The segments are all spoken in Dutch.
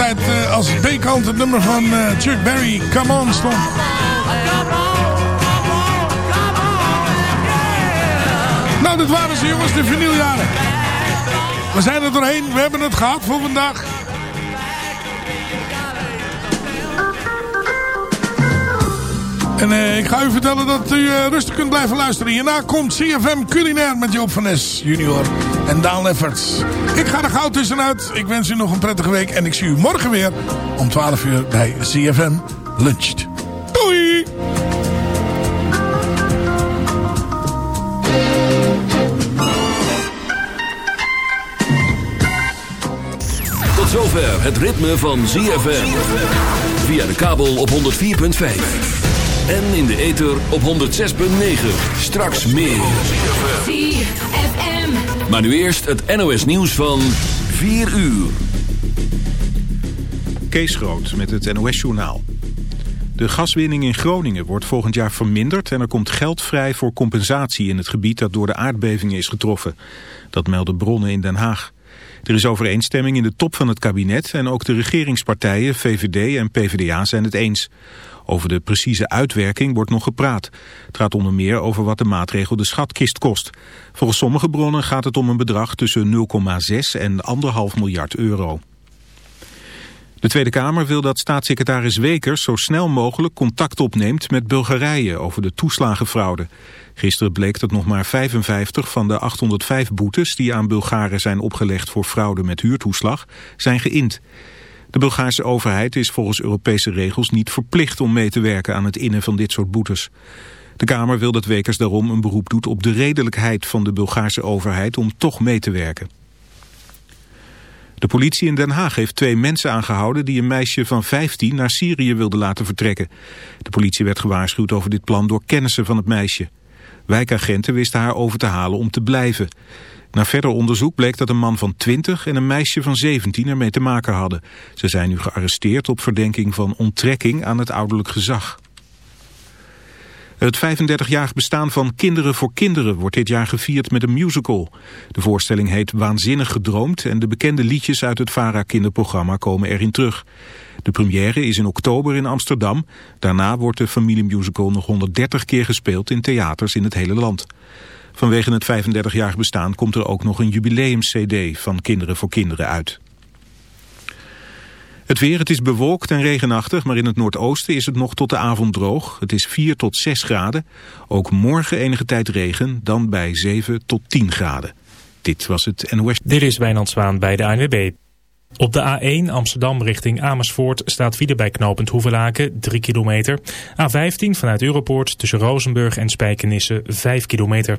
eh, als B-kant het nummer van eh, Chuck Berry, Come On, stond. Nou, dat waren ze jongens, de vinyljaren. We zijn er doorheen, we hebben het gehad voor vandaag. En eh, ik ga u vertellen dat u rustig kunt blijven luisteren. Hierna komt CFM Culinair met Joop van Nes junior en Daan Lefferts. Ik ga er gauw tussenuit. Ik wens u nog een prettige week. En ik zie u morgen weer om 12 uur bij CFM Luncht. Doei! Tot zover het ritme van ZFM. Via de kabel op 104.5. En in de ether op 106.9. Straks meer. ZFM. Maar nu eerst het NOS nieuws van 4 uur. Kees Groot met het NOS-journaal. De gaswinning in Groningen wordt volgend jaar verminderd... en er komt geld vrij voor compensatie in het gebied dat door de aardbevingen is getroffen. Dat melden bronnen in Den Haag. Er is overeenstemming in de top van het kabinet... en ook de regeringspartijen VVD en PvdA zijn het eens. Over de precieze uitwerking wordt nog gepraat. Het gaat onder meer over wat de maatregel de schatkist kost. Volgens sommige bronnen gaat het om een bedrag tussen 0,6 en 1,5 miljard euro. De Tweede Kamer wil dat staatssecretaris Wekers zo snel mogelijk contact opneemt met Bulgarije over de toeslagenfraude. Gisteren bleek dat nog maar 55 van de 805 boetes die aan Bulgaren zijn opgelegd voor fraude met huurtoeslag zijn geïnd. De Bulgaarse overheid is volgens Europese regels niet verplicht om mee te werken aan het innen van dit soort boetes. De Kamer wil dat Wekers daarom een beroep doet op de redelijkheid van de Bulgaarse overheid om toch mee te werken. De politie in Den Haag heeft twee mensen aangehouden die een meisje van 15 naar Syrië wilden laten vertrekken. De politie werd gewaarschuwd over dit plan door kennissen van het meisje. Wijkagenten wisten haar over te halen om te blijven. Na verder onderzoek bleek dat een man van 20 en een meisje van 17 ermee te maken hadden. Ze zijn nu gearresteerd op verdenking van onttrekking aan het ouderlijk gezag. Het 35-jarig bestaan van Kinderen voor Kinderen wordt dit jaar gevierd met een musical. De voorstelling heet Waanzinnig Gedroomd en de bekende liedjes uit het VARA kinderprogramma komen erin terug. De première is in oktober in Amsterdam. Daarna wordt de familiemusical nog 130 keer gespeeld in theaters in het hele land. Vanwege het 35-jarig bestaan komt er ook nog een jubileums-cd van Kinderen voor Kinderen uit. Het weer, het is bewolkt en regenachtig, maar in het noordoosten is het nog tot de avond droog. Het is 4 tot 6 graden. Ook morgen enige tijd regen, dan bij 7 tot 10 graden. Dit was het NOS. Dit is Wijnand Zwaan bij de ANWB. Op de A1 Amsterdam richting Amersfoort staat file bij knooppunt Hoevelaken 3 kilometer. A15 vanuit Europoort tussen Rozenburg en Spijkenisse 5 kilometer.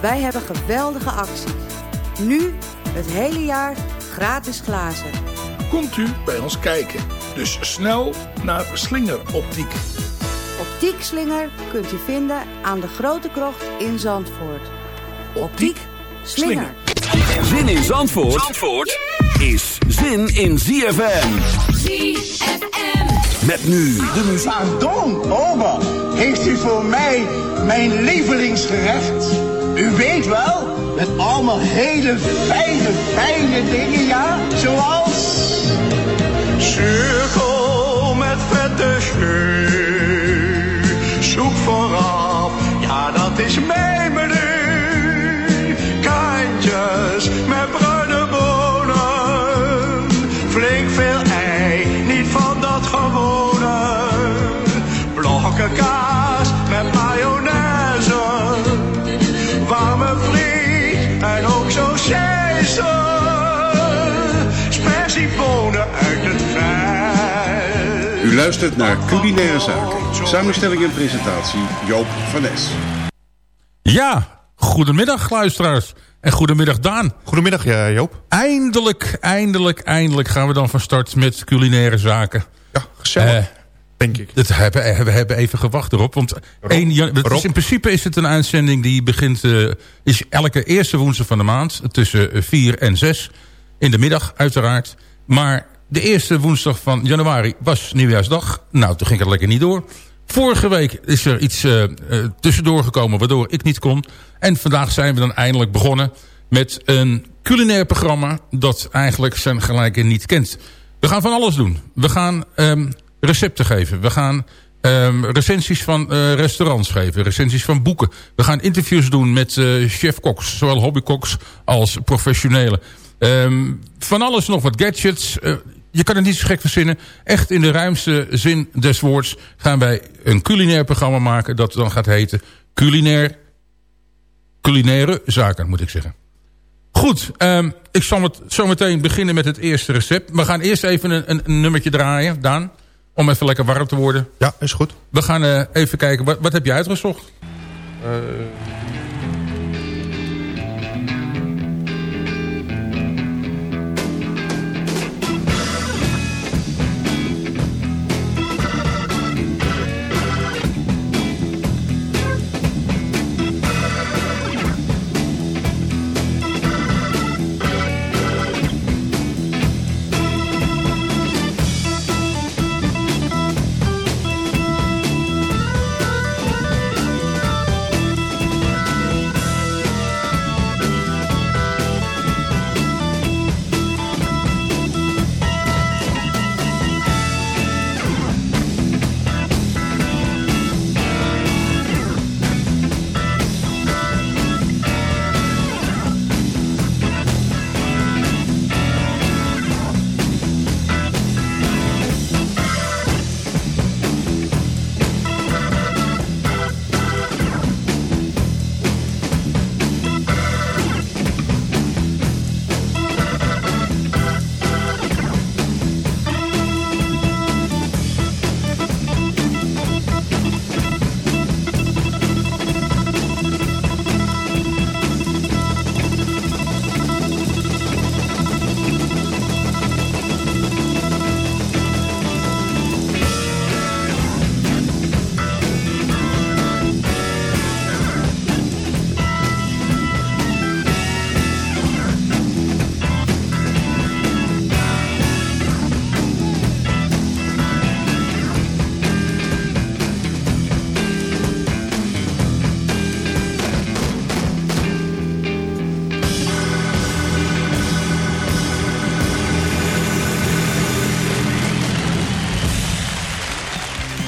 Wij hebben geweldige acties. Nu het hele jaar gratis glazen. Komt u bij ons kijken. Dus snel naar Slinger Optiek. Optiek slinger kunt u vinden aan de Grote Krocht in Zandvoort. Optiek slinger. Zin in Zandvoort, Zandvoort is zin in ZFM. ZFM. Met nu de muziek. Pardon, ober, heeft u voor mij mijn lievelingsgerecht? U weet wel, met allemaal hele fijne, fijne dingen, ja? Zoals... luistert naar Culinaire Zaken. Samenstelling en presentatie Joop van Nes. Ja, goedemiddag luisteraars. En goedemiddag Daan. Goedemiddag ja, Joop. Eindelijk, eindelijk, eindelijk gaan we dan van start met culinaire zaken. Ja, gezellig. denk ik. Dat hebben, we hebben even gewacht erop. Want dat is, in principe is het een uitzending die begint... eh, is elke eerste woensdag van de maand. Tussen 4 en 6. In de middag uiteraard. Maar de eerste woensdag van januari was nieuwjaarsdag. Nou, toen ging het lekker niet door. Vorige week is er iets eh, eh, tussendoor gekomen waardoor ik niet kon. En vandaag zijn we dan eindelijk begonnen met een culinair programma... dat eigenlijk zijn gelijke niet kent. We gaan van alles doen. We gaan ehm, recepten geven. We gaan ehm, recensies van eh, restaurants geven. Recensies van boeken. We gaan interviews doen met eh, chef-koks. Zowel hobbykoks als professionele. Ehm, van alles nog wat gadgets. Je kan het niet zo gek verzinnen. Echt in de ruimste zin des woords gaan wij een culinair programma maken. Dat dan gaat heten culinair, culinaire zaken moet ik zeggen. Goed, ehm, ik zal met, zo meteen beginnen met het eerste recept. We gaan eerst even een, een, een nummertje draaien, Daan. Om even lekker warm te worden. Ja, is goed. We gaan eh, even kijken, wat, wat heb je uitgezocht?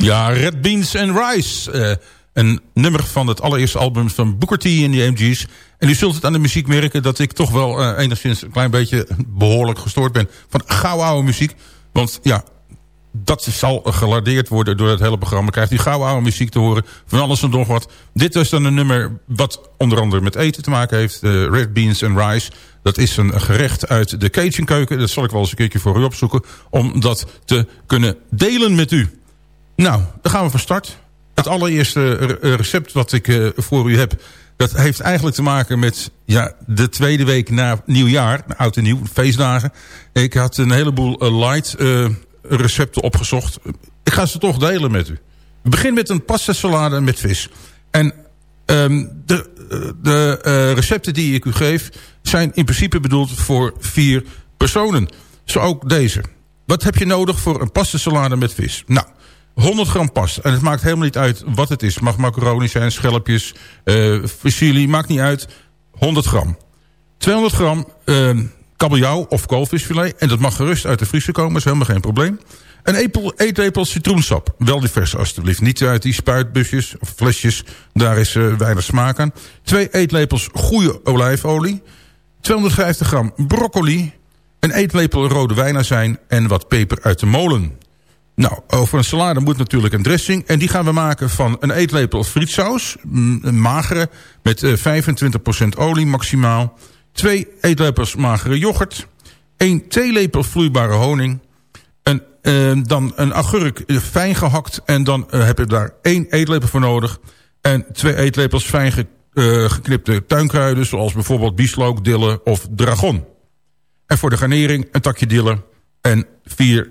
Ja, Red Beans and Rice. Eh, een nummer van het allereerste album van Booker T en de MG's. En u zult het aan de muziek merken dat ik toch wel eh, enigszins een klein beetje behoorlijk gestoord ben van gauw oude muziek. Want ja, dat zal gelardeerd worden door het hele programma. Krijgt u gauw oude muziek te horen, van alles en nog wat. Dit is dan een nummer wat onder andere met eten te maken heeft. De Red Beans and Rice. Dat is een gerecht uit de Cajun keuken. Dat zal ik wel eens een keertje voor u opzoeken. Om dat te kunnen delen met u. Nou, dan gaan we van start. Het allereerste re- recept wat ik eh, voor u heb... dat heeft eigenlijk te maken met ja, de tweede week na nieuwjaar. Oud en nieuw, feestdagen. Ik had een heleboel eh, light eh, recepten opgezocht. Ik ga ze toch delen met u. We beginnen met een pasta salade met vis. En ehm, de, de recepten die ik u geef... zijn in principe bedoeld voor vier personen. Zo ook deze. Wat heb je nodig voor een pasta salade met vis? Nou, 100 gram pasta. En het maakt helemaal niet uit wat het is. Mag macaroni zijn, schelpjes, eh fusilli, maakt niet uit. 100 gram. 200 gram eh, kabeljauw of koolvisfilet. En dat mag gerust uit de vriezer komen, is helemaal geen probleem. Een epel, eetlepel citroensap. Wel divers alstublieft. Niet uit die spuitbusjes of flesjes. Daar is eh, weinig smaak aan. Twee eetlepels goede olijfolie. 250 gram broccoli. Een eetlepel rode wijnazijn. En wat peper uit de molen. Nou, over een salade moet natuurlijk een dressing. En die gaan we maken van een eetlepel frietsaus. mm, Een magere met eh, 25% olie maximaal. Twee eetlepels magere yoghurt. één theelepel vloeibare honing. Een, eh, dan een augurk eh, fijn gehakt. En dan eh, heb je daar één eetlepel voor nodig. En twee eetlepels fijn eh, geknipte tuinkruiden. Zoals bijvoorbeeld bieslook, dille of dragon. En voor de garnering een takje dille. En vier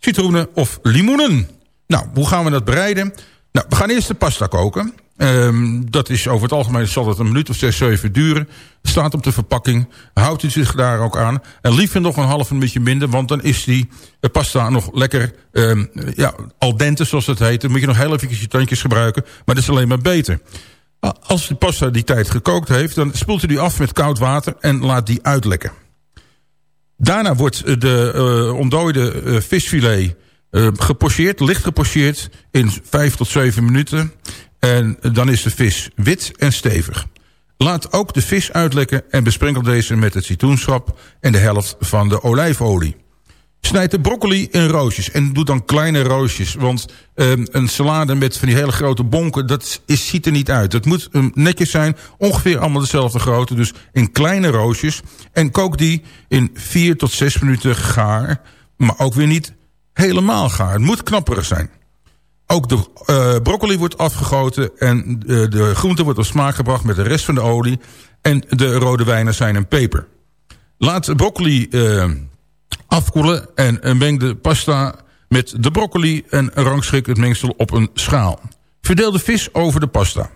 citroenen of limoenen. Nou, hoe gaan we dat bereiden? Nou, we gaan eerst de pasta koken. Ehm, dat is over het algemeen zal het een minuut of zes, zeven duren. Staat op de verpakking. Houdt u zich daar ook aan. En liever nog een half minuutje minder. Want dan is die eh, pasta nog lekker ehm, ja, al dente zoals het heet. Dan moet je nog heel even je tandjes gebruiken. Maar dat is alleen maar beter. Als de pasta die tijd gekookt heeft. Dan spoelt u die af met koud water. En laat die uitlekken. Daarna wordt eh, de eh ontdooide eh, visfilet eh, gepocheerd, licht gepocheerd in 5 tot 7 minuten. En dan is de vis wit en stevig. Laat ook de vis uitlekken en besprenkel deze met het citroenschap en de helft van de olijfolie. Snijd de broccoli in roosjes en doe dan kleine roosjes. Want um, een salade met van die hele grote bonken, dat is, ziet er niet uit. Het moet um, netjes zijn, ongeveer allemaal dezelfde grootte. Dus in kleine roosjes. En kook die in 4 tot 6 minuten gaar. Maar ook weer niet helemaal gaar. Het moet knapperig zijn. Ook de uh, broccoli wordt afgegoten en uh, de groente wordt op smaak gebracht met de rest van de olie. En de rode wijnen zijn en peper. Laat broccoli uh, afkoelen en meng de pasta met de broccoli en rangschik het mengsel op een schaal. Verdeel de vis over de pasta.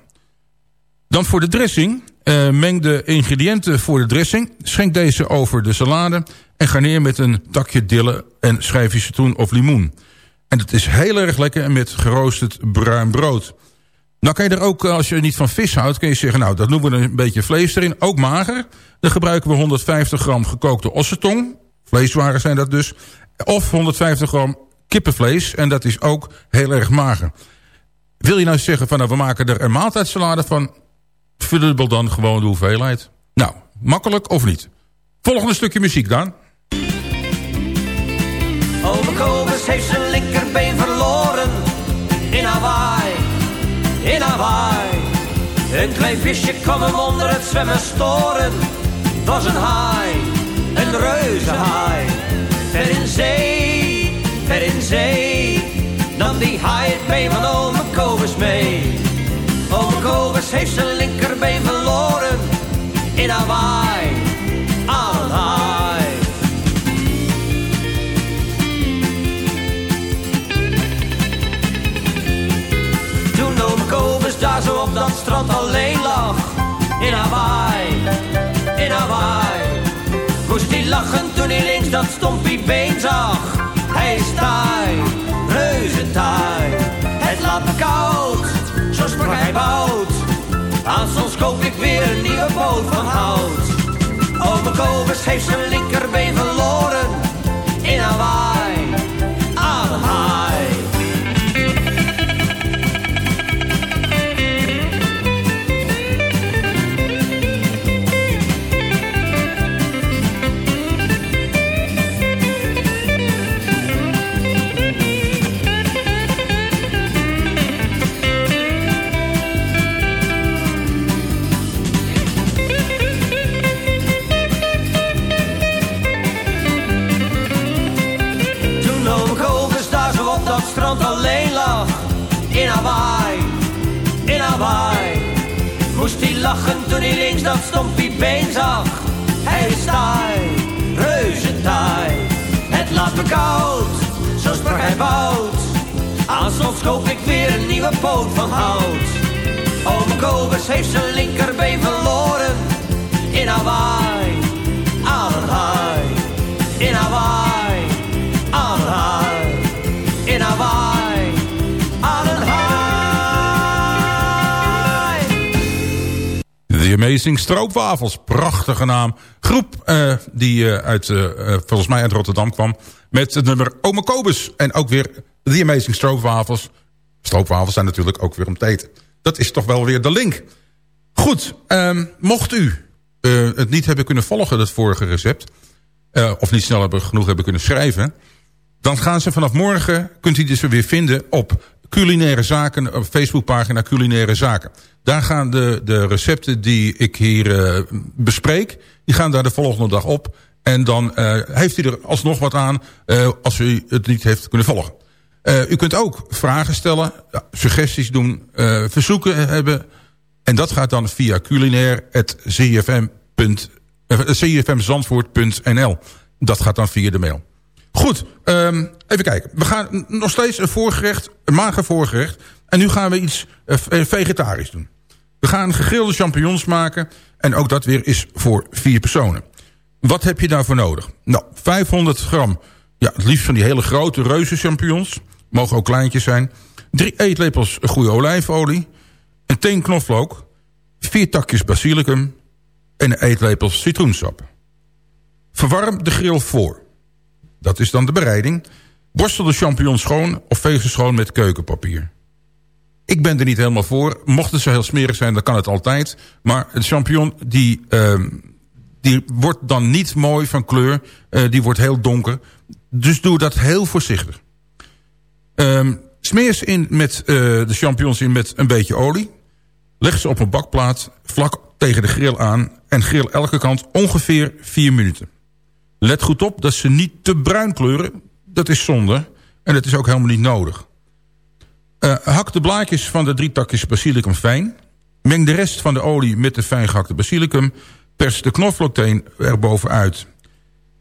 Dan voor de dressing. Uh, meng de ingrediënten voor de dressing. Schenk deze over de salade. En garneer met een takje dille en schijfje citroen of limoen. En het is heel erg lekker met geroosterd bruin brood. Nou kan je er ook, als je niet van vis houdt... kun je zeggen, nou, dat noemen we een beetje vlees erin. Ook mager. Dan gebruiken we 150 gram gekookte ossetong. Vleeswaren zijn dat dus. Of 150 gram kippenvlees. En dat is ook heel erg mager. Wil je nou zeggen, van, nou, we maken er een maaltijdsalade van... verdubbel dan gewoon de hoeveelheid. Nou, makkelijk of niet? Volgende stukje muziek dan. Ome Kobus heeft zijn linkerbeen verloren in Hawaii, in Hawaii. Een klein visje kwam hem onder het zwemmen storen. Was een haai, Ver in zee, ver in zee, nam die haai het been van ome Kobus mee. Ome Kobus heeft zijn linkerbeen verloren in Hawaii, lachen toen hij links dat stompie been zag. Hij is taai, reuze taai. Het laat koud, zo sprak hij bout. Aanstonds koop ik weer een nieuwe boot van hout. Ome Kobus heeft zijn linkerbeen verloren In Hawaii, Moest hij lachen toen hij links dat stompie been zag. Hij is taai, reuze taai. Het laat me koud, zo sprak hij bout. Aanstonds koop ik weer een nieuwe poot van hout. Ome Kobus heeft zijn linkerbeen verloren. In Hawaii, Amazing Stroopwafels. Prachtige naam. Groep eh, die eh, uit, eh, volgens mij uit Rotterdam kwam. Met het nummer Ome Kobus. En ook weer The Amazing Stroopwafels. Stroopwafels zijn natuurlijk ook weer om te eten. Dat is toch wel weer de link. Goed, ehm, mocht u het niet hebben kunnen volgen, dat vorige recept... of niet snel genoeg hebben kunnen schrijven... dan gaan ze vanaf morgen, kunt u ze weer vinden op culinaire zaken, Facebookpagina culinaire zaken. Daar gaan de, de recepten die ik hier eh, bespreek, die gaan daar de volgende dag op. En dan eh, heeft u er alsnog wat aan eh, als u het niet heeft kunnen volgen. U kunt ook vragen stellen, suggesties doen, verzoeken hebben. En dat gaat dan via culinair.cfm.zandvoort.nl. Dat gaat dan via de mail. Goed, ehm, even kijken. We gaan nog steeds een voorgerecht, een mager voorgerecht. En nu gaan we iets eh, vegetarisch doen. We gaan gegrilde champignons maken. En ook dat weer is voor vier personen. Wat heb je daarvoor nodig? Nou, 500 gram, ja, het liefst van die hele grote reuzen champignons. Mogen ook kleintjes zijn. Drie eetlepels goede olijfolie. Een teen knoflook. Vier takjes basilicum. En een eetlepel citroensap. Verwarm de grill voor. Dat is dan de bereiding. Borstel de champignons schoon of veeg ze schoon met keukenpapier. Ik ben er niet helemaal voor. Mocht het zo heel smerig zijn, dan kan het altijd. Maar een champignon die, ehm, die wordt dan niet mooi van kleur. Eh, die wordt heel donker. Dus doe dat heel voorzichtig. Ehm, smeer ze in met, eh, de champignons in met een beetje olie. Leg ze op een bakplaat vlak tegen de grill aan. En grill elke kant ongeveer 4 minuten. Let goed op dat ze niet te bruin kleuren. Dat is zonde. En dat is ook helemaal niet nodig. Eh, hak de blaadjes van de drie takjes basilicum fijn. Meng de rest van de olie met de fijn gehakte basilicum. Pers de knoflookteen erbovenuit.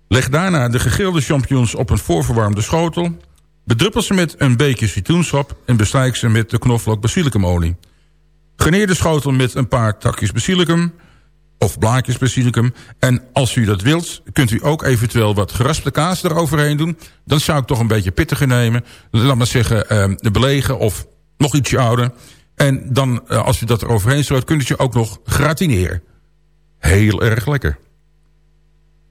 Leg daarna de gegrilde champignons op een voorverwarmde schotel. Bedruppel ze met een beetje citroensap en bestrijk ze met de knoflook basilicumolie. Garneer de schotel met een paar takjes basilicum of blaadjes basilicum. En als u dat wilt, kunt u ook eventueel wat geraspte kaas eroverheen doen. Dan zou ik toch een beetje pittiger nemen. Laat maar zeggen, eh, de belegen of nog ietsje ouder. En dan, eh, als u dat eroverheen strooit, kunt u je ook nog gratineren. Heel erg lekker.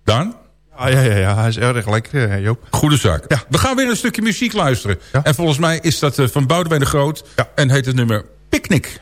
Daan? Ja, ja, ja, ja, hij is erg lekker, eh, Joop. Goede zaak. Ja. We gaan weer een stukje muziek luisteren. En volgens mij is dat eh, van Boudewijn de Groot. En heet het nummer Picnic.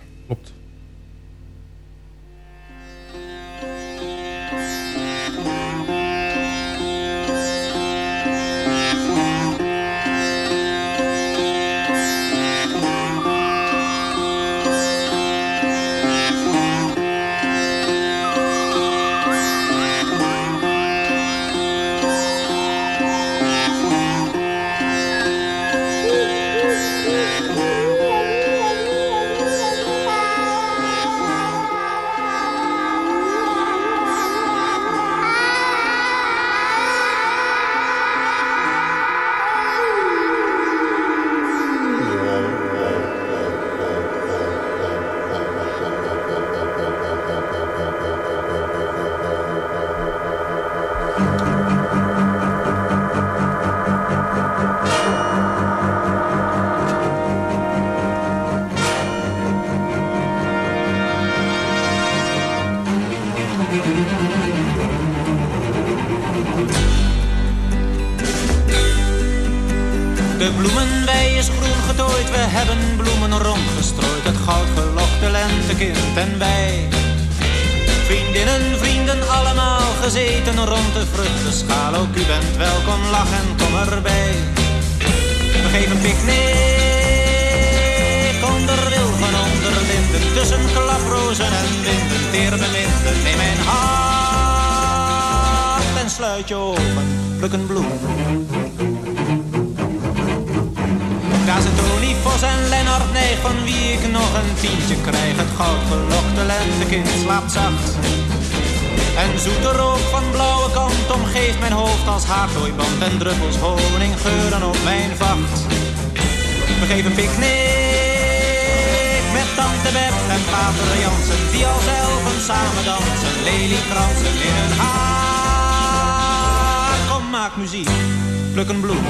Samen dansen. Leliekransen in hun haar. Kom, maak muziek, pluk een bloem.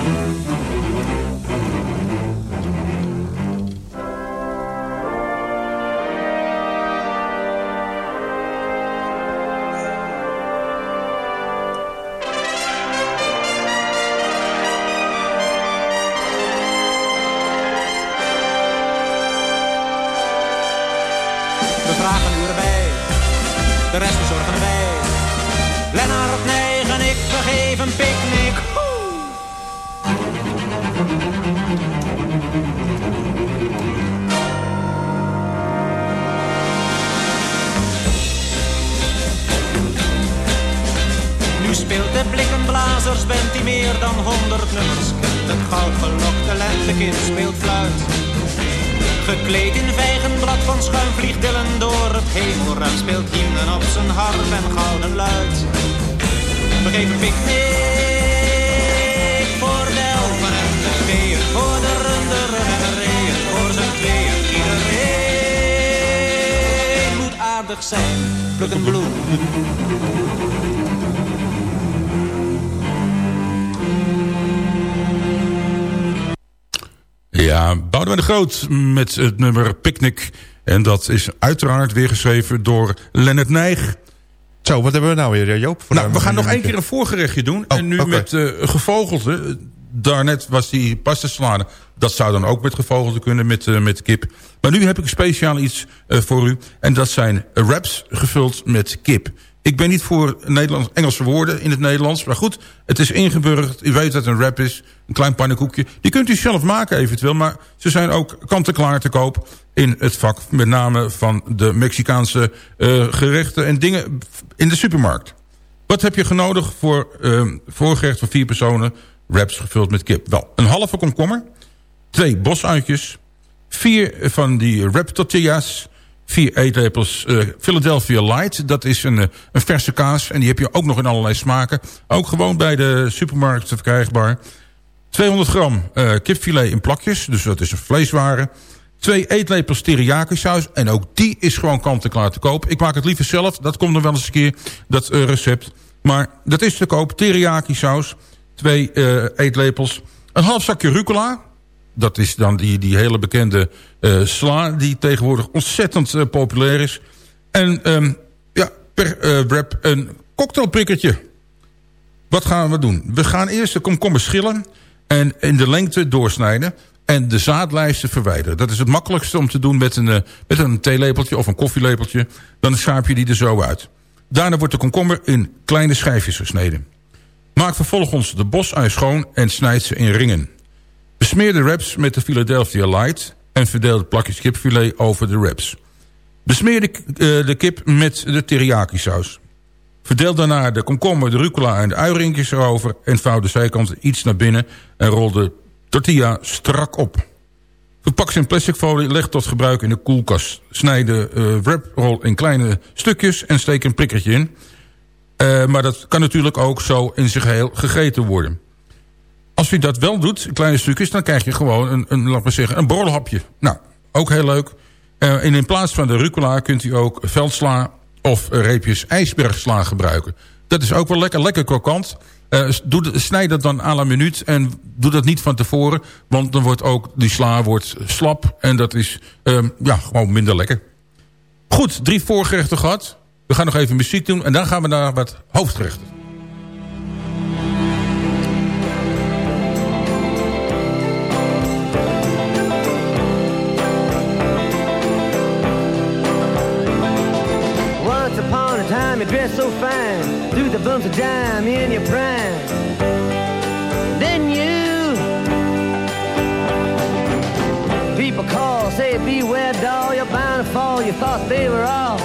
De rest verzorgen wij. Lennart, en ik, geven een picknick. Nu speelt de blikkenblazers, bent hij meer dan honderd nummers kent. Het goudgelokte lentekind speelt fluit. Gekleed in vijgenblad van schuim vliegt Dylan door het hemelruim. Speelt hymnen op zijn harp en gouden luid. We geven picknick voor de elfen en de veeën. Voor de runderen en de reeën, voor z'n tweeën. Iedereen moet aardig zijn, pluk een bloem. Boudewijn de Groot met het nummer Picnic. En dat is uiteraard weer geschreven door Lennart Nijg. Zo, wat hebben we nou weer, Joop? Voor Nou, we gaan nog één keer een voorgerechtje doen. en nu met eh gevogelte. Daarnet was die pastasalade. Dat zou dan ook met gevogelte kunnen, met, eh, met kip. Maar nu heb ik speciaal iets eh, voor u. En dat zijn wraps gevuld met kip. Ik ben niet voor Nederlands, Engelse woorden in het Nederlands. Maar goed, het is ingeburgerd. U weet dat een wrap is. Een klein pannenkoekje. Die kunt u zelf maken eventueel. Maar ze zijn ook kant-en-klaar te koop in het vak. Met name van de Mexicaanse eh, gerechten en dingen in de supermarkt. Wat heb je genodigd voor uh, voorgerecht voor vier personen? Wraps gevuld met kip. Wel, een halve komkommer. Twee bosuitjes. Vier van die wrap tortillas. Vier eetlepels eh, Philadelphia Light. Dat is een, eh, een verse kaas. En die heb je ook nog in allerlei smaken. Ook gewoon bij de supermarkt verkrijgbaar. 200 gram eh, kipfilet in plakjes. Dus dat is een vleesware. Twee eetlepels teriyaki saus. En ook die is gewoon kant-en-klaar te koop. Ik maak het liever zelf. Dat komt nog wel eens een keer, dat recept. Maar dat is te koop. Teriyaki saus. Twee eetlepels. Een half zakje rucola. Dat is dan die, die hele bekende eh, sla... die tegenwoordig ontzettend eh, populair is. En ehm, ja, per eh, wrap een cocktailprikkertje. Wat gaan we doen? We gaan eerst de komkommer schillen... en in de lengte doorsnijden... en de zaadlijsten verwijderen. Dat is het makkelijkste om te doen met een, eh, met een theelepeltje of een koffielepeltje. Dan schaap je die er zo uit. Daarna wordt de komkommer in kleine schijfjes gesneden. Maak vervolgens de bosui schoon en snijd ze in ringen. Besmeer de wraps met de Philadelphia Light... en verdeel de plakjes kipfilet over de wraps. Besmeer de, eh, de kip met de teriyaki saus. Verdeel daarna de komkommer, de rucola en de uirinkjes erover... en vouw de zijkanten iets naar binnen... en rol de tortilla strak op. Verpak ze in plastic folie, leg tot gebruik in de koelkast. Snijd de eh, wraprol in kleine stukjes en steek een prikkertje in. Eh, maar dat kan natuurlijk ook zo in zijn geheel gegeten worden. Als u dat wel doet, in kleine stukjes... dan krijg je gewoon een, een, laat maar zeggen, een borrelhapje. Nou, ook heel leuk. Eh, en in plaats van de rucola kunt u ook veldsla of reepjes ijsbergsla gebruiken. Dat is ook wel lekker, lekker krokant. Eh, doe, snijd dat dan à la minuut en doe dat niet van tevoren. Want dan wordt ook die sla wordt slap en dat is ehm, ja, gewoon minder lekker. Goed, drie voorgerechten gehad. We gaan nog even muziek doen en dan gaan we naar wat hoofdgerechten. So fine, threw the bumps of dime in your prime. Then you, people call, say beware doll, you're bound to fall. You thought they were all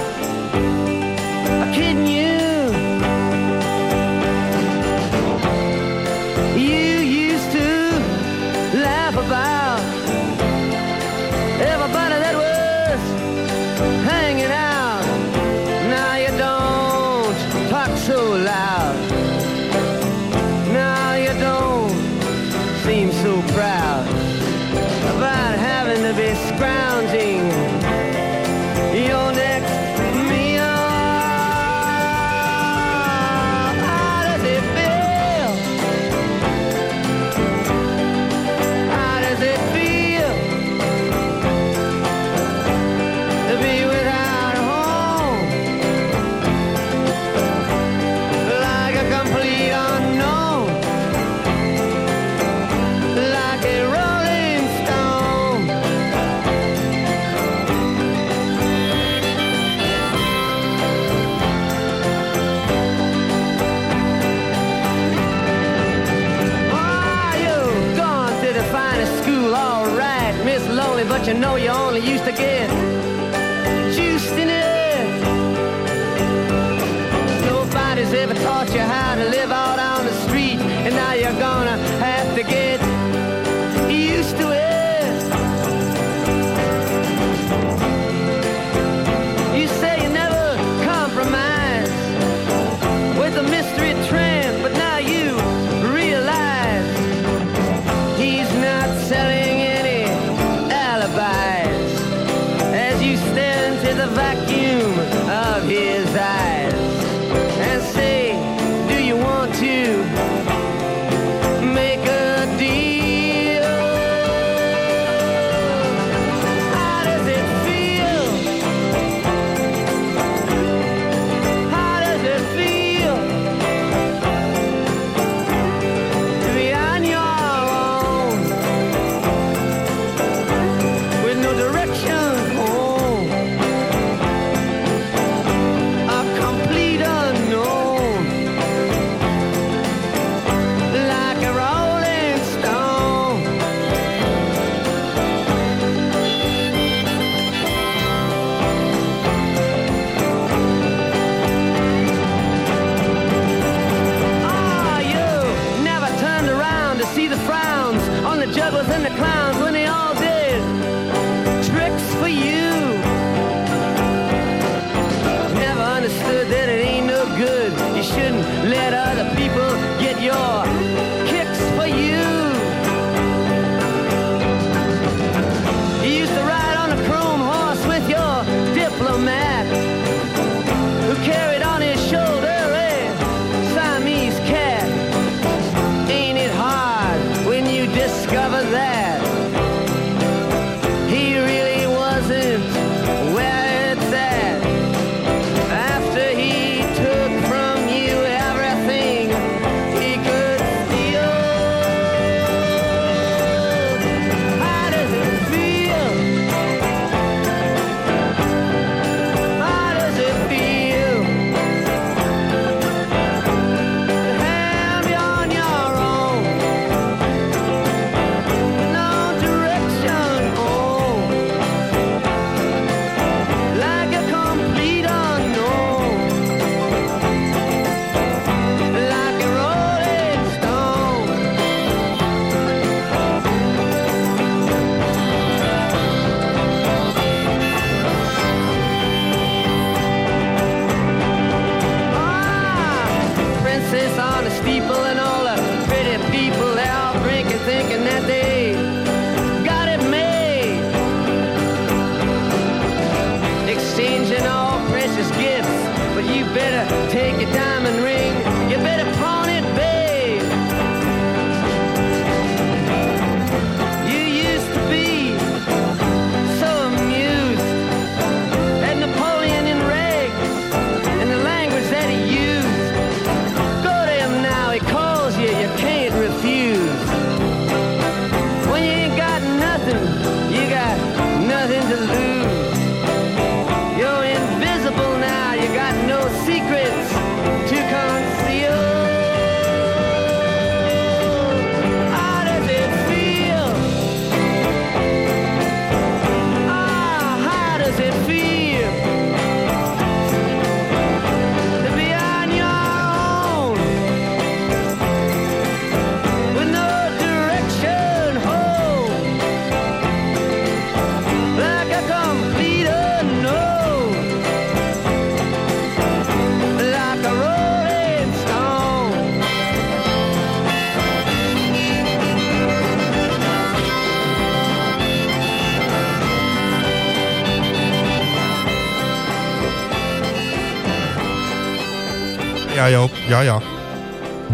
Ja ja.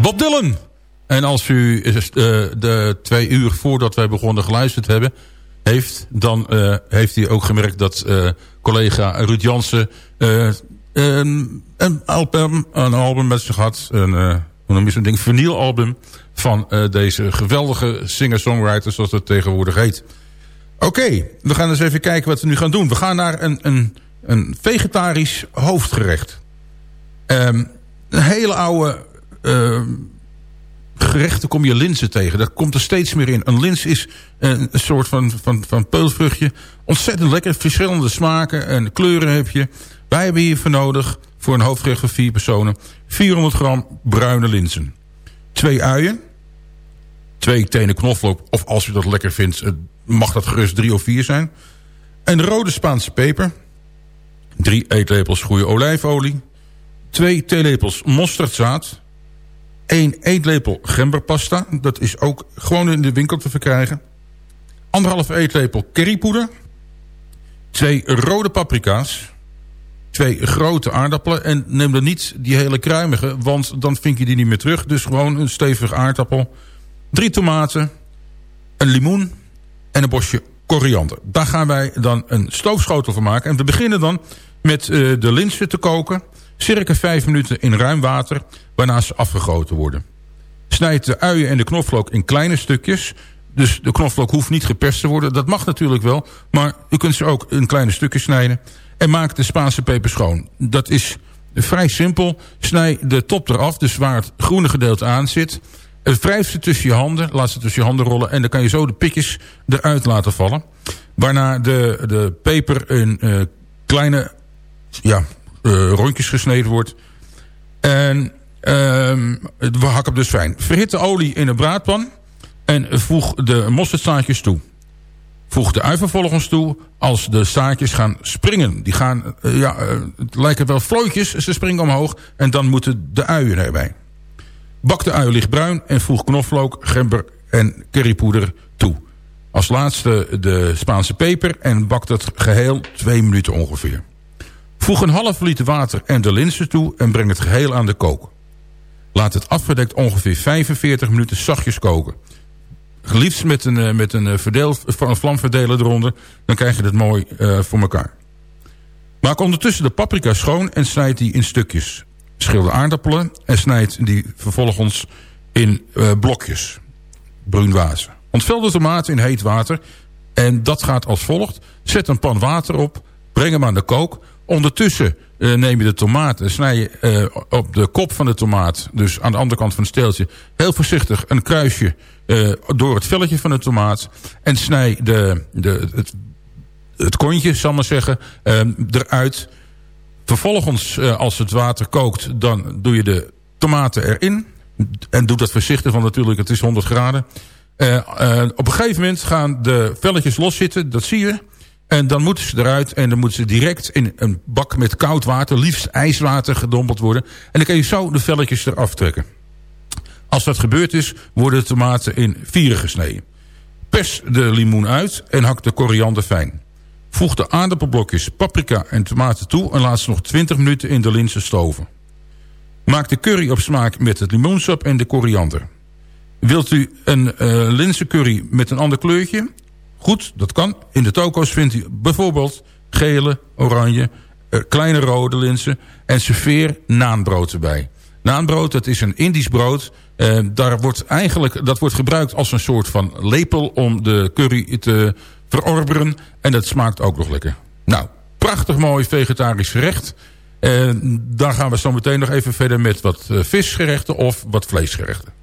Bob Dylan. En als u eh, de twee uur voordat wij begonnen geluisterd hebben... heeft, dan eh, heeft hij ook gemerkt dat eh, collega Ruud Jansen... een, een, album, een album met zich had. Een, hoe noem je zo'n ding? Vinylalbum van deze geweldige singer-songwriter... zoals dat tegenwoordig heet. Oké, we gaan eens even kijken wat we nu gaan doen. We gaan naar een, een, een vegetarisch hoofdgerecht. Ehm, een hele oude ehm, gerechten kom je linzen tegen. Dat komt er steeds meer in. Een lins is een, soort van, van, van peulvruchtje. Ontzettend lekker. Verschillende smaken en kleuren heb je. Wij hebben hiervoor nodig, voor een hoofdgerecht van vier personen... 400 gram bruine linzen. Twee uien. Twee tenen knoflook. Of als u dat lekker vindt, mag dat gerust drie of vier zijn. Een rode Spaanse peper. Drie eetlepels goede olijfolie. Twee theelepels mosterdzaad. 1 eetlepel gemberpasta. Dat is ook gewoon in de winkel te verkrijgen. Anderhalf eetlepel currypoeder. Twee rode paprika's. Twee grote aardappelen. En neem er niet die hele kruimige, want dan vind je die niet meer terug. Dus gewoon een stevige aardappel. Drie tomaten. Een limoen. En een bosje koriander. Daar gaan wij dan een stoofschotel van maken. En we beginnen dan met eh, de linzen te koken. Circa 5 minuten in ruim water, waarna ze afgegoten worden. Snijd de uien en de knoflook in kleine stukjes. Dus de knoflook hoeft niet geperst te worden. Dat mag natuurlijk wel, maar u kunt ze ook in kleine stukjes snijden. En maak de Spaanse peper schoon. Dat is vrij simpel. Snij de top eraf, dus waar het groene gedeelte aan zit. Het wrijf ze tussen je handen, laat ze tussen je handen rollen... en dan kan je zo de pikjes eruit laten vallen. Waarna de, de peper in eh, kleine ja, eh, rondjes gesneden wordt. En ehm, we hakken dus fijn. Verhit de olie in een braadpan en voeg de mosterdzaadjes toe. Voeg de ui vervolgens toe als de zaadjes gaan springen. Die gaan, eh, ja, eh, het lijken wel vlootjes, ze springen omhoog en dan moeten de uien erbij. Bak de ui lichtbruin en voeg knoflook, gember en currypoeder toe. Als laatste de Spaanse peper en bak dat geheel twee minuten ongeveer. Voeg een half liter water en de linzen toe en breng het geheel aan de kook. Laat het afgedekt ongeveer 45 minuten zachtjes koken. Liefst met een, eh, met een, eh, verdeel, een vlamverdeler eronder, dan krijg je het mooi uh, voor elkaar. Maak ondertussen de paprika schoon en snijd die in stukjes. Schil de aardappelen en snijd die vervolgens in blokjes. Bruinwazen. Ontvel de tomaten in heet water en dat gaat als volgt. Zet een pan water op, breng hem aan de kook Ondertussen uh, neem je de tomaat en snij je uh, op de kop van de tomaat... dus aan de andere kant van het steeltje... heel voorzichtig een kruisje uh, door het velletje van de tomaat... en snij de, de, het, het kontje, zal maar zeggen, eruit. Vervolgens, als het water kookt... dan doe je de tomaten erin. En doe dat voorzichtig, want natuurlijk het is 100 graden. op een gegeven moment gaan de velletjes loszitten, dat zie je... En dan moeten ze eruit en dan moeten ze direct in een bak met koud water, liefst ijswater, gedompeld worden. En dan kan je zo de velletjes eraf trekken. Als dat gebeurd is, worden de tomaten in vieren gesneden. Pers de limoen uit en hak de koriander fijn. Voeg de aardappelblokjes, paprika en tomaten toe en laat ze nog 20 minuten in de linzen stoven. Maak de curry op smaak met het limoensap en de koriander. Wilt u een uh, linzencurry met een ander kleurtje? Goed, dat kan. In de toko's vindt u bijvoorbeeld gele, oranje, uh, kleine rode linzen en serveer naanbrood erbij. Naanbrood, dat is een Indisch brood. Uh, daar wordt eigenlijk, dat wordt gebruikt als een soort van lepel om de curry te verorberen. En dat smaakt ook nog lekker. Nou, prachtig mooi vegetarisch gerecht. Uh, daar gaan we zo meteen nog even verder met wat uh, visgerechten of wat vleesgerechten.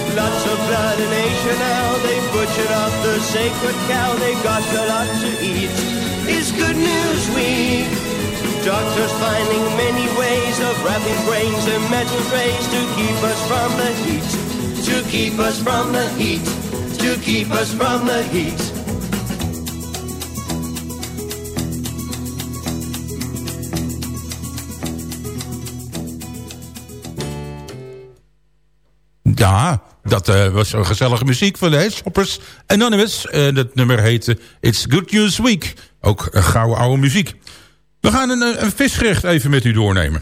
Of blood in Asia now. They butchered up the sacred cow. They got a lot to eat. It's Good News Week. Doctors finding many ways of wrapping brains in metal trays to keep us from the heat. To keep us from the heat. To keep us from the heat. Dat eh, was een gezellige muziek van de Headshoppers Anonymous. En het nummer heette It's Good News Week. Ook een gouden oude muziek. We gaan een, eh, een visgerecht even met u doornemen.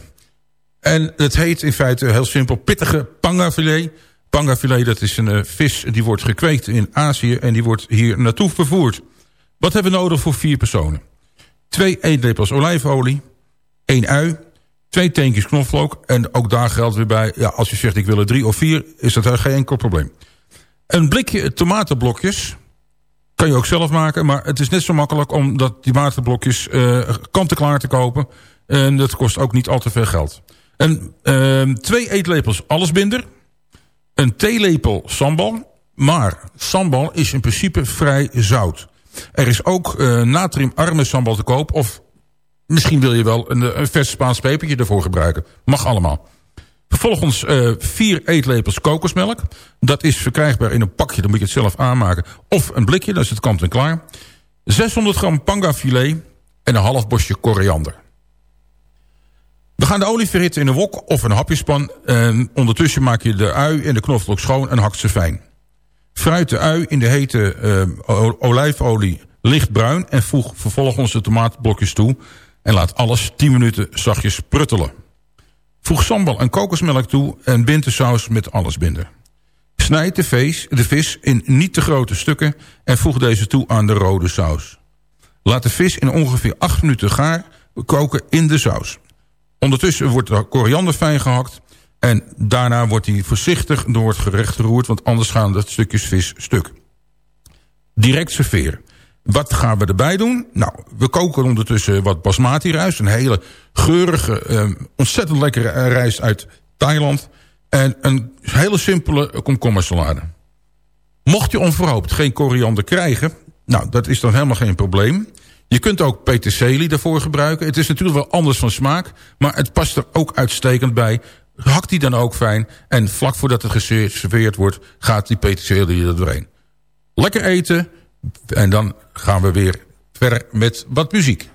En het heet in feite heel simpel pittige pangafilet. Pangafilet dat is een eh, vis die wordt gekweekt in Azië... en die wordt hier naartoe vervoerd. Wat hebben we nodig voor vier personen? Twee eetlepels olijfolie, één ui, twee teentjes knoflook... en ook daar geldt weer bij, ja, als je zegt ik wil er drie of vier... is dat geen enkel probleem. Een blikje tomatenblokjes kan je ook zelf maken... maar het is net zo makkelijk om dat die tomatenblokjes uh, kant-en-klaar te kopen... en dat kost ook niet al te veel geld. En, uh, twee eetlepels allesbinder... een theelepel sambal... maar sambal is in principe vrij zout... Er is ook uh, natriumarme sambal te koop. Of misschien wil je wel een, een vers Spaans pepertje ervoor gebruiken. Mag allemaal. Vervolgens uh, vier eetlepels kokosmelk. Dat is verkrijgbaar in een pakje, dan moet je het zelf aanmaken. Of een blikje, dan is het kant en klaar. 600 gram pangafilet en een half bosje koriander. We gaan de olie verhitten in een wok of een hapjespan. En ondertussen maak je de ui en de knoflook schoon en hakt ze fijn. Fruit de ui in de hete uh, olijfolie lichtbruin... en voeg vervolgens de tomaatblokjes toe... en laat alles 10 minuten zachtjes pruttelen. Voeg sambal en kokosmelk toe en bind de saus met alles binden. Snijd de, vis, de vis in niet te grote stukken... en voeg deze toe aan de rode saus. Laat de vis in ongeveer 8 minuten gaar koken in de saus. Ondertussen wordt de koriander fijn gehakt... En daarna wordt hij voorzichtig door het gerecht geroerd... want anders gaan de stukjes vis stuk. Direct serveren. Wat gaan we erbij doen? Nou, we koken ondertussen wat basmati rijst. Een hele geurige, eh, ontzettend lekkere rijst uit Thailand. En een hele simpele komkommersalade. Mocht je onverhoopt geen koriander krijgen... nou, dat is dan helemaal geen probleem. Je kunt ook peterselie daarvoor gebruiken. Het is natuurlijk wel anders van smaak... maar het past er ook uitstekend bij hakt die dan ook fijn. En vlak voordat het geserveerd wordt, gaat die peterselie er doorheen. Lekker eten. En dan gaan we weer verder met wat muziek.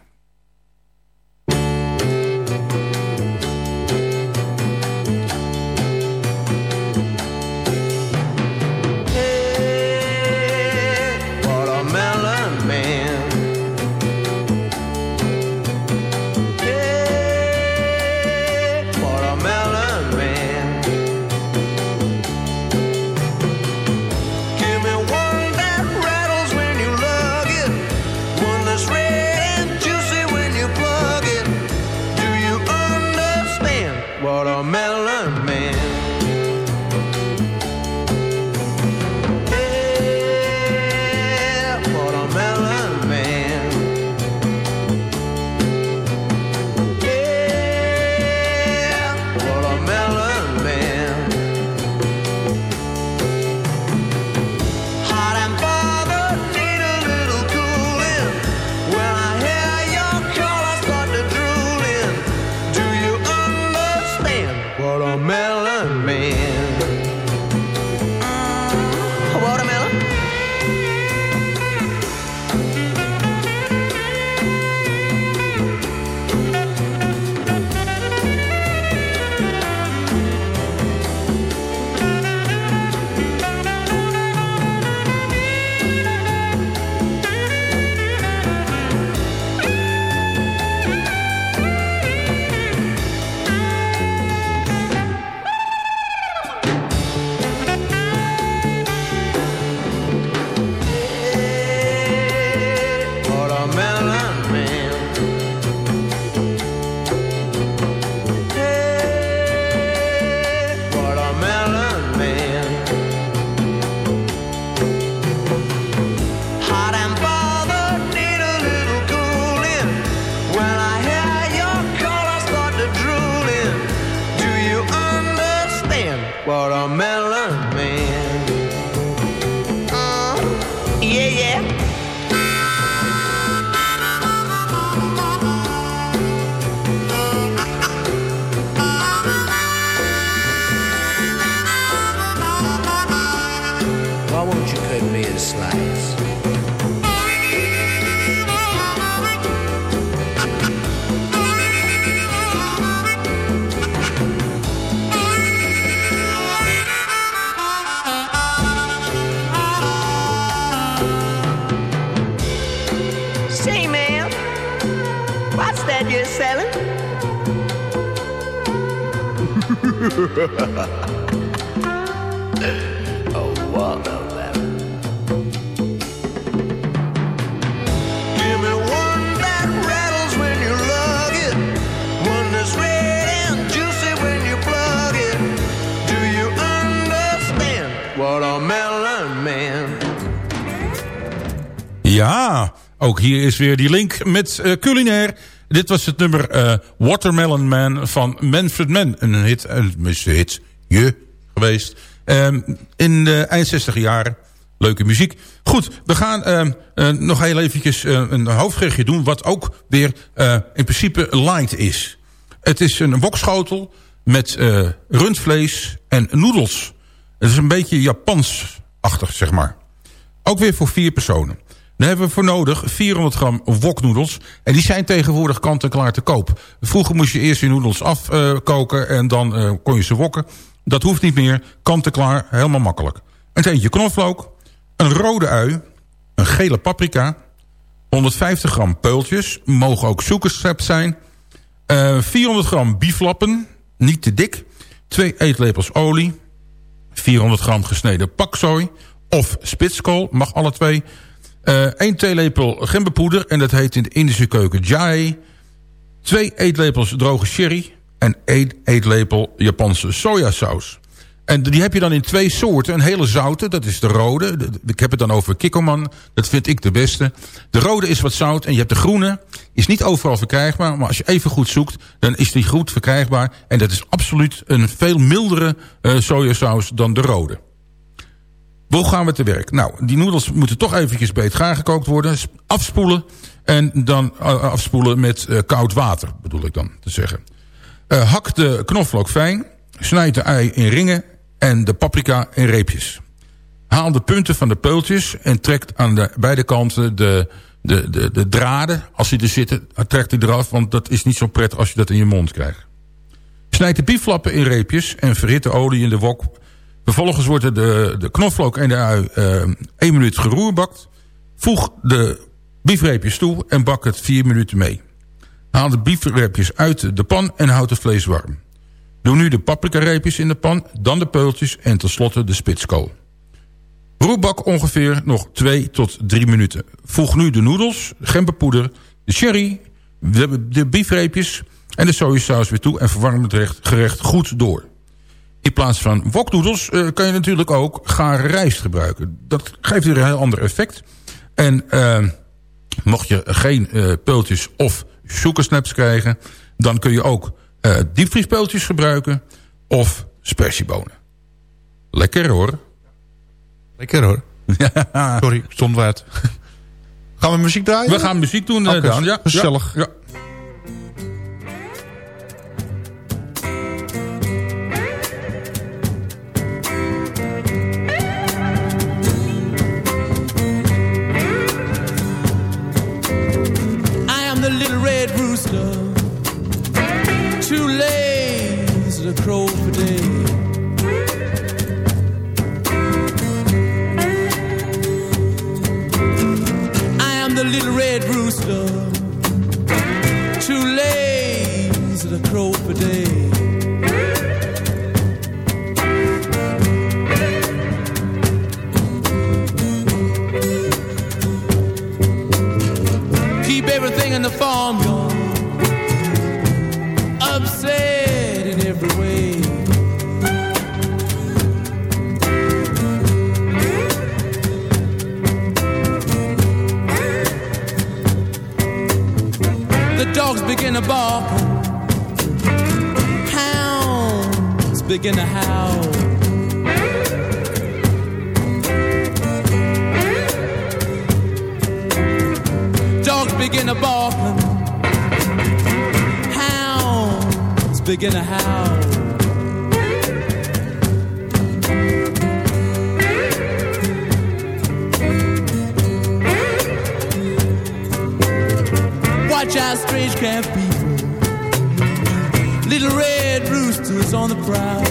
What a melody. understand what? Ja, ook hier is weer die link met eh, culinair. Dit was het nummer eh, Watermelon Man van Manfred Mann. Een hit, een hit, je geweest. Ehm, in de eind 60 jaren. Leuke muziek. Goed, we gaan ehm, eh, nog heel eventjes eh, een hoofdgerechtje doen... wat ook weer in principe light is. Het is een wokschotel met rundvlees en noedels. Het is een beetje Japans-achtig, zeg maar. Ook weer voor vier personen. Daar hebben we voor nodig 400 gram woknoedels. En die zijn tegenwoordig kant-en-klaar te koop. Vroeger moest je eerst je noedels afkoken en dan eh, kon je ze wokken. Dat hoeft niet meer. Kant-en-klaar, helemaal makkelijk. Een teentje knoflook, een rode ui, een gele paprika... 150 gram peultjes, mogen ook zoekerssap zijn... eh, 400 gram bieflappen, niet te dik... 2 eetlepels olie... 400 gram gesneden pakzooi... of spitskool, mag alle twee... Eh 1 theelepel gemberpoeder, en dat heet in de Indische keuken jai... 2 eetlepels droge sherry... en 1 eetlepel Japanse sojasaus. En die heb je dan in twee soorten. Een hele zoute, dat is de rode. De- Ik heb het dan over Kikkoman. Dat vind ik de beste. De rode is wat zout. En je hebt de groene. Is niet overal verkrijgbaar. Maar als je even goed zoekt, dan is die goed verkrijgbaar. En dat is absoluut een veel mildere eh, sojasaus dan de rode. Hoe gaan we te werk? Nou, die noedels moeten toch eventjes beet gaar gekookt worden. Sp- Afspoelen. En dan eh, afspoelen met eh, koud water, bedoel ik dan te zeggen. Eh, hak de knoflook fijn. Snijd de ei in ringen. En de paprika in reepjes. Haal de punten van de peultjes. En trekt aan de beide kanten de, de, de, de draden. Als die er zitten, trekt die eraf. Want dat is niet zo prettig als je dat in je mond krijgt. Snijd de bieflappen in reepjes. En verhit de olie in de wok. Vervolgens worden de, de knoflook en de ui eh, één minuut geroerbakt. Voeg de biefreepjes toe en bak het vier minuten mee. Haal de biefreepjes uit de pan en houd het vlees warm. Doe nu de paprikareepjes in de pan, dan de peultjes en tenslotte de spitskool. Roerbak ongeveer nog 2 tot 3 minuten. Voeg nu de noedels, gemberpoeder, de sherry, de, de biefreepjes en de sojasaus weer toe... en verwarm het gerecht goed door. In plaats van woknoedels eh, kan je natuurlijk ook gare rijst gebruiken. Dat geeft weer een heel ander effect. En eh, mocht je geen eh peultjes of zoekersnaps krijgen... dan kun je ook eh diepvriespeultjes gebruiken of spersiebonen. Lekker hoor. Lekker hoor. Sorry, stond wat. Gaan we muziek draaien? We gaan muziek doen, Oké, Daan. Ja, gezellig. Ja, crow for day. I am the little red rooster, too lazy to crow for day. Keep everything in the farmyard begin to bark, hounds begin to howl. Dogs begin to bark, hounds begin to howl. Watch out, strange camp people little red rooster's on the prowl.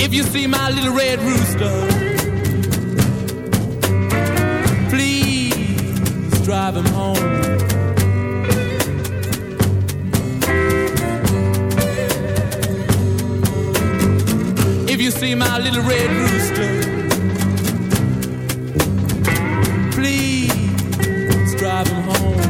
If you see my little red rooster, please drive him home. If you see my little red rooster, please drive him home.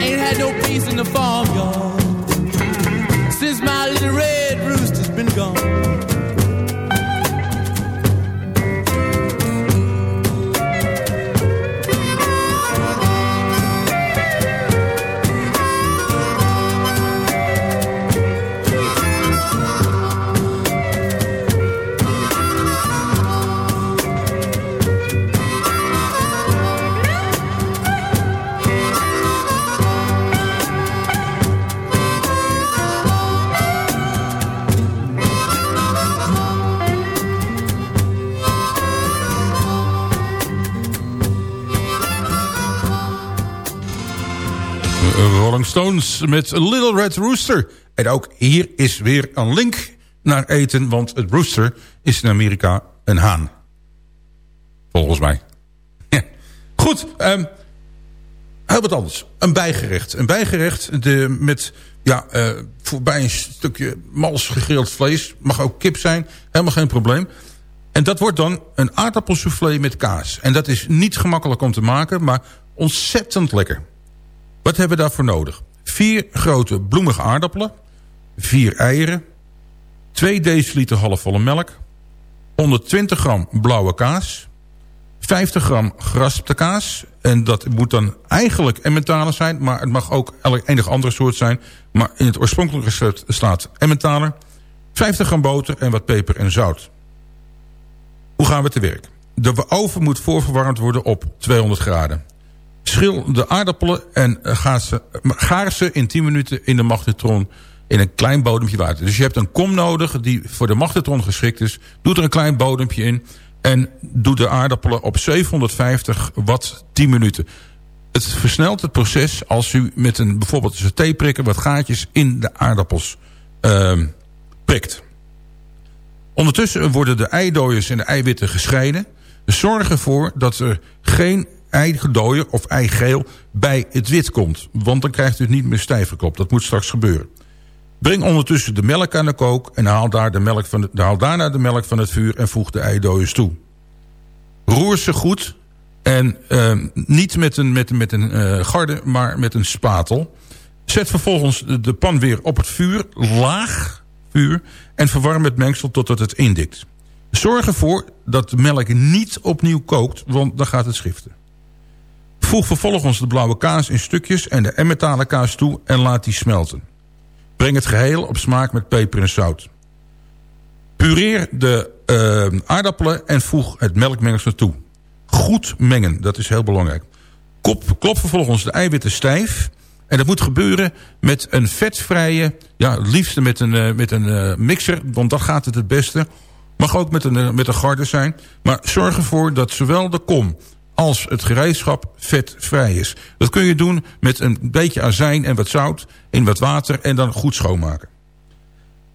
Ain't had no peace in the farmyard Stones met Little Red Rooster. En ook hier is weer een link naar eten, want het rooster is in Amerika een haan. Volgens mij. Goed, um, heel wat anders. Een bijgerecht. Een bijgerecht met ja, uh, voorbij een stukje mals gegrild vlees. Mag ook kip zijn, helemaal geen probleem. En dat wordt dan een aardappelsoufflé met kaas. En dat is niet gemakkelijk om te maken, maar ontzettend lekker. Wat hebben we daarvoor nodig? Vier grote bloemige aardappelen. Vier eieren. 2 deciliter halfvolle melk. 120 gram blauwe kaas. 50 gram geraspte kaas. En dat moet dan eigenlijk Emmentaler zijn. Maar het mag ook enig andere soort zijn. Maar in het oorspronkelijke recept staat Emmentaler. 50 gram boter en wat peper en zout. Hoe gaan we te werk? De oven moet voorverwarmd worden op 200 graden. Schil de aardappelen en gaar ze, gaar ze in 10 minuten in de magnetron in een klein bodempje water. Dus je hebt een kom nodig die voor de magnetron geschikt is. Doe er een klein bodempje in en doe de aardappelen op 750 watt 10 minuten. Het versnelt het proces als u met een bijvoorbeeld een theeprikker wat gaatjes in de aardappels uh, prikt. Ondertussen worden de eidooiers en de eiwitten gescheiden. Zorg ervoor dat er geen eigedooier of eigeel bij het wit komt. Want dan krijgt u het niet meer stijf geklopt. Dat moet straks gebeuren. Breng ondertussen de melk aan de kook en haal, daar de melk van de, haal daarna de melk van het vuur en voeg de eidooiers toe. Roer ze goed en uh, niet met een, met, met een uh, garde, maar met een spatel. Zet vervolgens de, de pan weer op het vuur, laag vuur, en verwarm het mengsel totdat het indikt. Zorg ervoor dat de melk niet opnieuw kookt, want dan gaat het schiften. Voeg vervolgens de blauwe kaas in stukjes en de emmetalen kaas toe en laat die smelten. Breng het geheel op smaak met peper en zout. Pureer de uh, aardappelen en voeg het melkmengsel toe. Goed mengen, dat is heel belangrijk. Klop vervolgens de eiwitten stijf. En dat moet gebeuren met een vetvrije, ja, het liefste met een, uh, met een uh, mixer, want dat gaat het het beste. Mag ook met een, met een garde zijn. Maar zorg ervoor dat zowel de kom als het gereedschap vetvrij is. Dat kun je doen met een beetje azijn en wat zout in wat water en dan goed schoonmaken.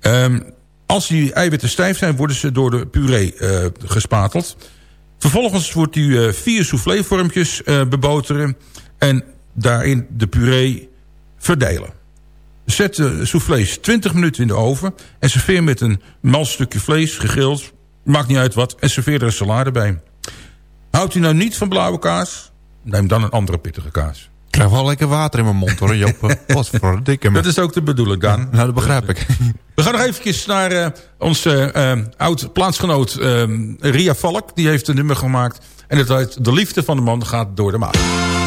Um, als die eiwitten stijf zijn, worden ze door de puree uh, gespateld. Vervolgens wordt u uh, vier soufflévormpjes uh, beboteren en daarin de puree verdelen. Zet de soufflés 20 minuten in de oven en serveer met een mal stukje vlees, gegrild, maakt niet uit wat, en serveer er een salade bij. Houdt u nou niet van blauwe kaas? Neem dan een andere pittige kaas. Ik krijg wel lekker water in mijn mond hoor, Joop. Wat voor dikke Dat is ook de bedoeling, Dan. Nou, dat begrijp ik. We gaan nog eventjes naar uh, onze uh, oud plaatsgenoot uh, Ria Valk. Die heeft een nummer gemaakt. En het heet De liefde van de man gaat door de maag.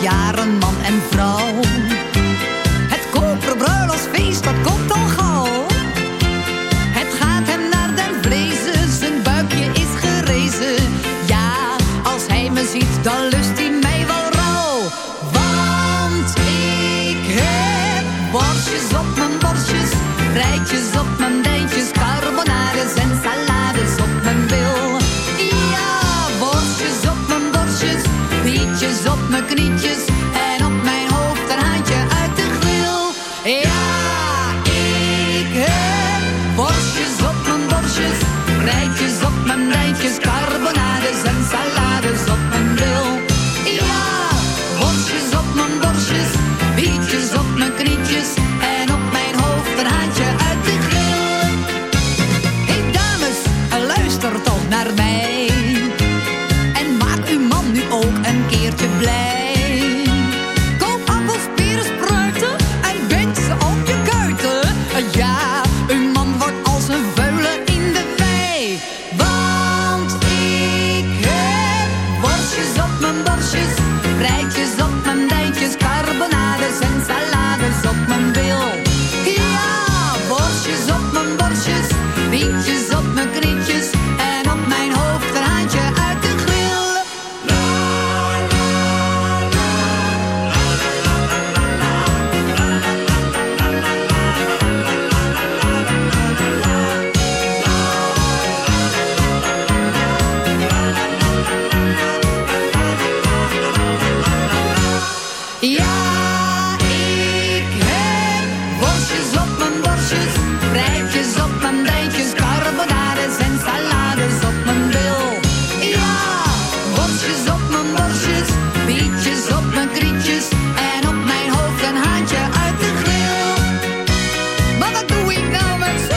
Jaren man en vrouw. Borstjes, rijtjes op mijn dijtjes, carbonades en salades op mijn bil. Ja, worstjes op mijn borstjes, bietjes op mijn krietjes en op mijn hoofd een handje uit de grill. Maar wat doe ik nou met zo?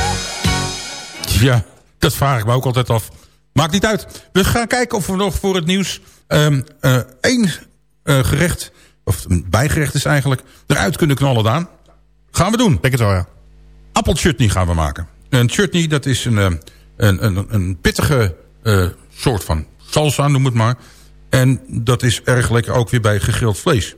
Ja, dat vraag ik me ook altijd af. Maakt niet uit. We gaan kijken of we nog voor het nieuws ehm, eh, één eh, gerecht, of een bijgerecht is eigenlijk, eruit kunnen knallen, Daan. Gaan we doen. Denk het wel, ja. Appelchutney gaan we maken. Een chutney, dat is een, eh, een, een, een pittige eh, soort van salsa, noem het maar. En dat is erg lekker ook weer bij gegrild vlees.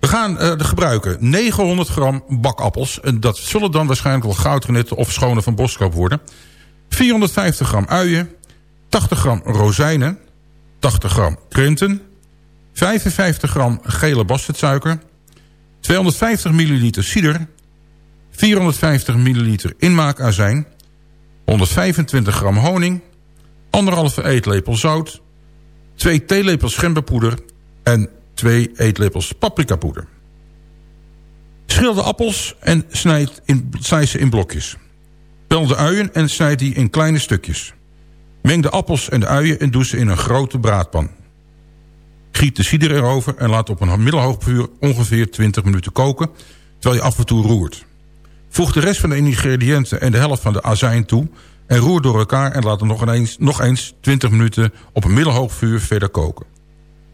We gaan eh, gebruiken 900 gram bakappels. En dat zullen dan waarschijnlijk wel goudgenetten of schone van Boskoop worden. 450 gram uien. 80 gram rozijnen. 80 gram krenten. 55 gram gele bastardsuiker. 250 milliliter cider. 450 milliliter inmaakazijn. 125 gram honing. 1,5 eetlepel zout. 2 theelepels gemberpoeder. En 2 eetlepels paprikapoeder. Schil de appels en snijd, snijd ze in blokjes. Pel de uien en snijd die in kleine stukjes. Meng de appels en de uien en doe ze in een grote braadpan. Giet de cider erover en laat op een middelhoog vuur ongeveer 20 minuten koken... terwijl je af en toe roert. Voeg de rest van de ingrediënten en de helft van de azijn toe... en roer door elkaar en laat het nog eens, nog eens 20 minuten op een middelhoog vuur verder koken.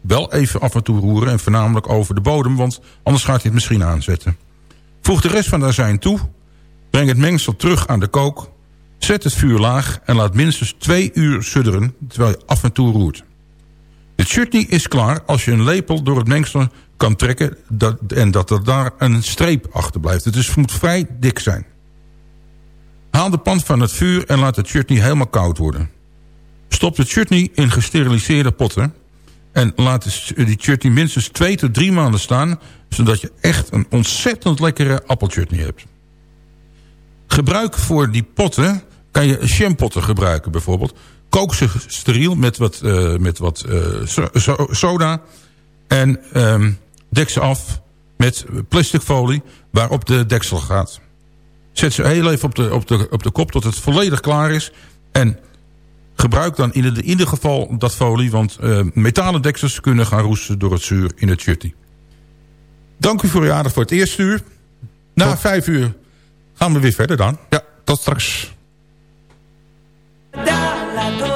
Wel even af en toe roeren en voornamelijk over de bodem... want anders gaat hij het misschien aanzetten. Voeg de rest van de azijn toe. Breng het mengsel terug aan de kook. Zet het vuur laag en laat minstens 2 uur sudderen... terwijl je af en toe roert. De chutney is klaar als je een lepel door het mengsel kan trekken... Dat, en dat er daar een streep achter blijft. Het moet vrij dik zijn. Haal de pan van het vuur en laat de chutney helemaal koud worden. Stop de chutney in gesteriliseerde potten... en laat die chutney minstens twee tot drie maanden staan... zodat je echt een ontzettend lekkere appelchutney hebt. Gebruik voor die potten kan je champotten gebruiken bijvoorbeeld. Kook ze steriel met wat, eh, met wat eh, so- so- soda. En ehm, dek ze af met plastic folie waarop de deksel gaat. Zet ze heel even op de, op de, op de kop tot het volledig klaar is. En gebruik dan in, ieder- geval dat folie... want eh, metalen deksels kunnen gaan roesten door het zuur in het chutney. Dank u voor uw aandacht voor het eerste uur. Na vijf uur gaan we weer verder dan. Ja, tot straks. I.